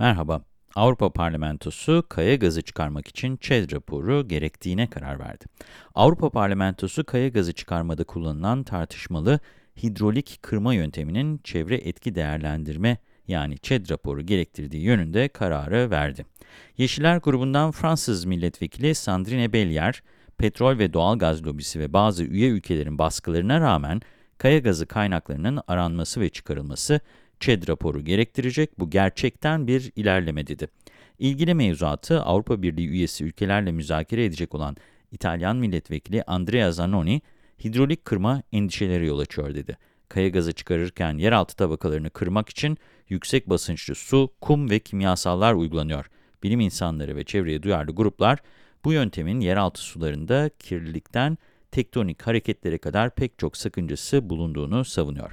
Merhaba. Avrupa Parlamentosu kaya gazı çıkarmak için ÇED raporu gerektiğine karar verdi. Avrupa Parlamentosu kaya gazı çıkarmada kullanılan tartışmalı hidrolik kırma yönteminin çevre etki değerlendirme yani ÇED raporu gerektirdiği yönünde kararı verdi. Yeşiller grubundan Fransız milletvekili Sandrine Bellier, petrol ve doğal gaz lobisi ve bazı üye ülkelerin baskılarına rağmen kaya gazı kaynaklarının aranması ve çıkarılması ÇED raporu gerektirecek, bu gerçekten bir ilerleme dedi. İlgili mevzuatı Avrupa Birliği üyesi ülkelerle müzakere edecek olan İtalyan milletvekili Andrea Zanoni, hidrolik kırma endişeleri yol açıyor dedi. Kaya gazı çıkarırken yeraltı tabakalarını kırmak için yüksek basınçlı su, kum ve kimyasallar uygulanıyor. Bilim insanları ve çevreye duyarlı gruplar bu yöntemin yeraltı sularında kirlilikten tektonik hareketlere kadar pek çok sakıncası bulunduğunu savunuyor.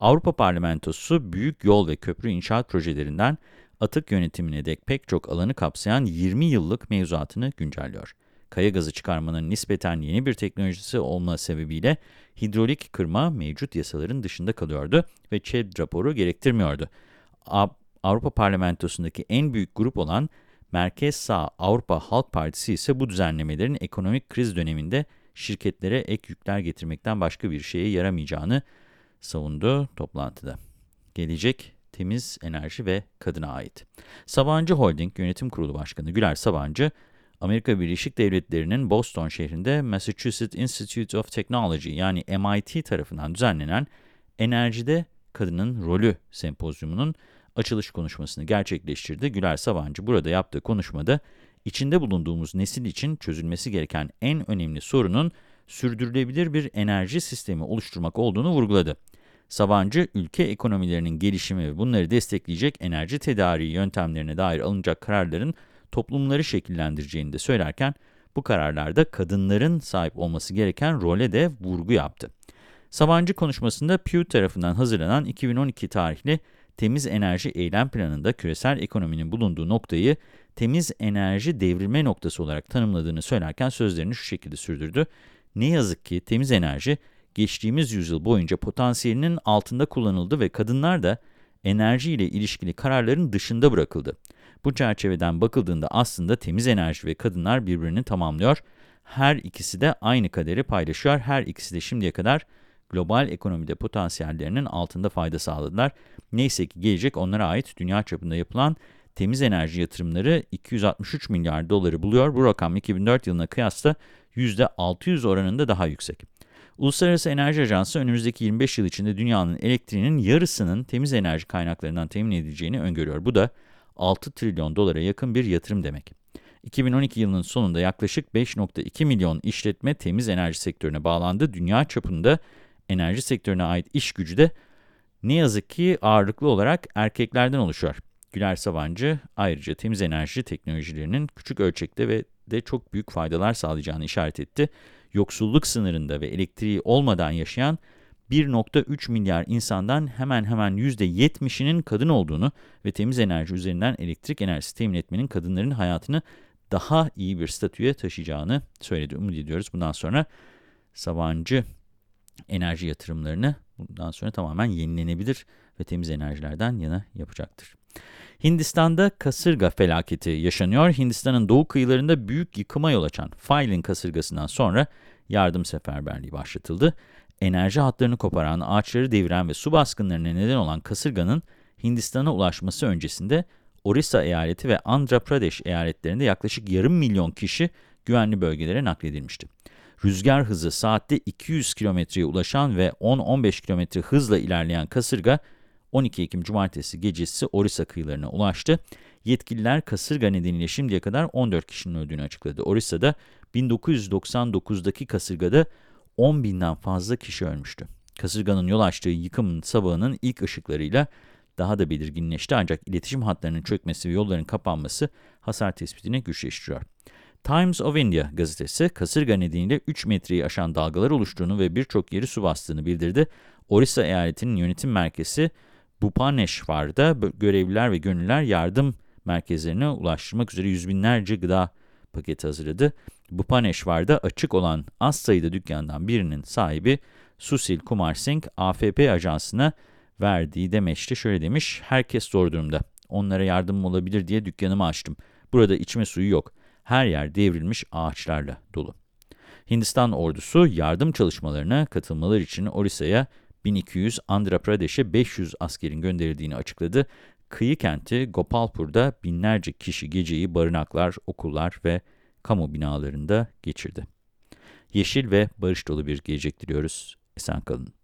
Avrupa Parlamentosu büyük yol ve köprü inşaat projelerinden atık yönetimine dek pek çok alanı kapsayan 20 yıllık mevzuatını güncelliyor. Kaya gazı çıkarmanın nispeten yeni bir teknolojisi olma sebebiyle hidrolik kırma mevcut yasaların dışında kalıyordu ve ÇED raporu gerektirmiyordu. Avrupa Parlamentosu'ndaki en büyük grup olan Merkez Sağ Avrupa Halk Partisi ise bu düzenlemelerin ekonomik kriz döneminde şirketlere ek yükler getirmekten başka bir şeye yaramayacağını savundu toplantıda. Gelecek temiz enerji ve kadına ait. Sabancı Holding Yönetim Kurulu Başkanı Güler Sabancı, Amerika Birleşik Devletleri'nin Boston şehrinde Massachusetts Institute of Technology yani MIT tarafından düzenlenen Enerjide Kadının Rolü sempozyumunun açılış konuşmasını gerçekleştirdi. Güler Sabancı burada yaptığı konuşmada içinde bulunduğumuz nesil için çözülmesi gereken en önemli sorunun sürdürülebilir bir enerji sistemi oluşturmak olduğunu vurguladı. Sabancı, ülke ekonomilerinin gelişimi ve bunları destekleyecek enerji tedariği yöntemlerine dair alınacak kararların toplumları şekillendireceğini de söylerken, bu kararlarda kadınların sahip olması gereken role de vurgu yaptı. Sabancı konuşmasında Pew tarafından hazırlanan 2012 tarihli Temiz Enerji Eylem Planı'nda küresel ekonominin bulunduğu noktayı temiz enerji devrilme noktası olarak tanımladığını söylerken sözlerini şu şekilde sürdürdü. Ne yazık ki temiz enerji geçtiğimiz yüzyıl boyunca potansiyelinin altında kullanıldı ve kadınlar da enerji ile ilişkili kararların dışında bırakıldı. Bu çerçeveden bakıldığında aslında temiz enerji ve kadınlar birbirini tamamlıyor. Her ikisi de aynı kaderi paylaşıyor. Her ikisi de şimdiye kadar global ekonomide potansiyellerinin altında fayda sağladılar. Neyse ki gelecek onlara ait dünya çapında yapılan temiz enerji yatırımları 263 milyar doları buluyor. Bu rakam 2004 yılına kıyasla %600 oranında daha yüksek. Uluslararası Enerji Ajansı önümüzdeki 25 yıl içinde dünyanın elektriğinin yarısının temiz enerji kaynaklarından temin edileceğini öngörüyor. Bu da 6 trilyon dolara yakın bir yatırım demek. 2012 yılının sonunda yaklaşık 5.2 milyon işletme temiz enerji sektörüne bağlandı. Dünya çapında enerji sektörüne ait iş gücü de ne yazık ki ağırlıklı olarak erkeklerden oluşuyor. Güler Savancı ayrıca temiz enerji teknolojilerinin küçük ölçekte ve de çok büyük faydalar sağlayacağını işaret etti. Yoksulluk sınırında ve elektriği olmadan yaşayan 1.3 milyar insandan hemen hemen %70'inin kadın olduğunu ve temiz enerji üzerinden elektrik enerjisi temin etmenin kadınların hayatını daha iyi bir statüye taşıyacağını söyledi. Umut ediyoruz bundan sonra Sabancı enerji yatırımlarını bundan sonra tamamen yenilenebilir ve temiz enerjilerden yana yapacaktır. Hindistan'da kasırga felaketi yaşanıyor. Hindistan'ın doğu kıyılarında büyük yıkıma yol açan Failin kasırgasından sonra yardım seferberliği başlatıldı. Enerji hatlarını koparan, ağaçları deviren ve su baskınlarına neden olan kasırganın Hindistan'a ulaşması öncesinde Orissa eyaleti ve Andhra Pradesh eyaletlerinde yaklaşık yarım milyon kişi güvenli bölgelere nakledilmişti. Rüzgar hızı saatte 200 kilometreye ulaşan ve 10-15 kilometre hızla ilerleyen kasırga 12 Ekim Cumartesi gecesi Orissa kıyılarına ulaştı. Yetkililer kasırga nedeniyle şimdiye kadar 14 kişinin öldüğünü açıkladı. Orissa'da 1999'daki kasırgada 10 binden fazla kişi ölmüştü. Kasırganın yol açtığı yıkımın sabahının ilk ışıklarıyla daha da belirginleşti ancak iletişim hatlarının çökmesi ve yolların kapanması hasar tespitini güçleştiriyor. Times of India gazetesi kasırga nedeniyle 3 metreyi aşan dalgalar oluştuğunu ve birçok yeri su bastığını bildirdi. Orissa eyaletinin yönetim merkezi Bhubaneswar'da görevliler ve gönüllüler yardım merkezlerine ulaştırmak üzere yüz binlerce gıda paketi hazırladı. Bhubaneswar'da açık olan az sayıda dükkandan birinin sahibi Susil Kumar Singh, AFP ajansına verdiği demeçte şöyle demiş, herkes zor durumda. Onlara yardımım olabilir diye dükkanımı açtım. Burada içme suyu yok. Her yer devrilmiş ağaçlarla dolu. Hindistan ordusu yardım çalışmalarına katılmaları için Orissa'ya 1200, Andhra Pradesh'e 500 askerin gönderildiğini açıkladı. Kıyı kenti Gopalpur'da binlerce kişi geceyi barınaklar, okullar ve kamu binalarında geçirdi. Yeşil ve barış dolu bir gelecek diliyoruz. Esen kalın.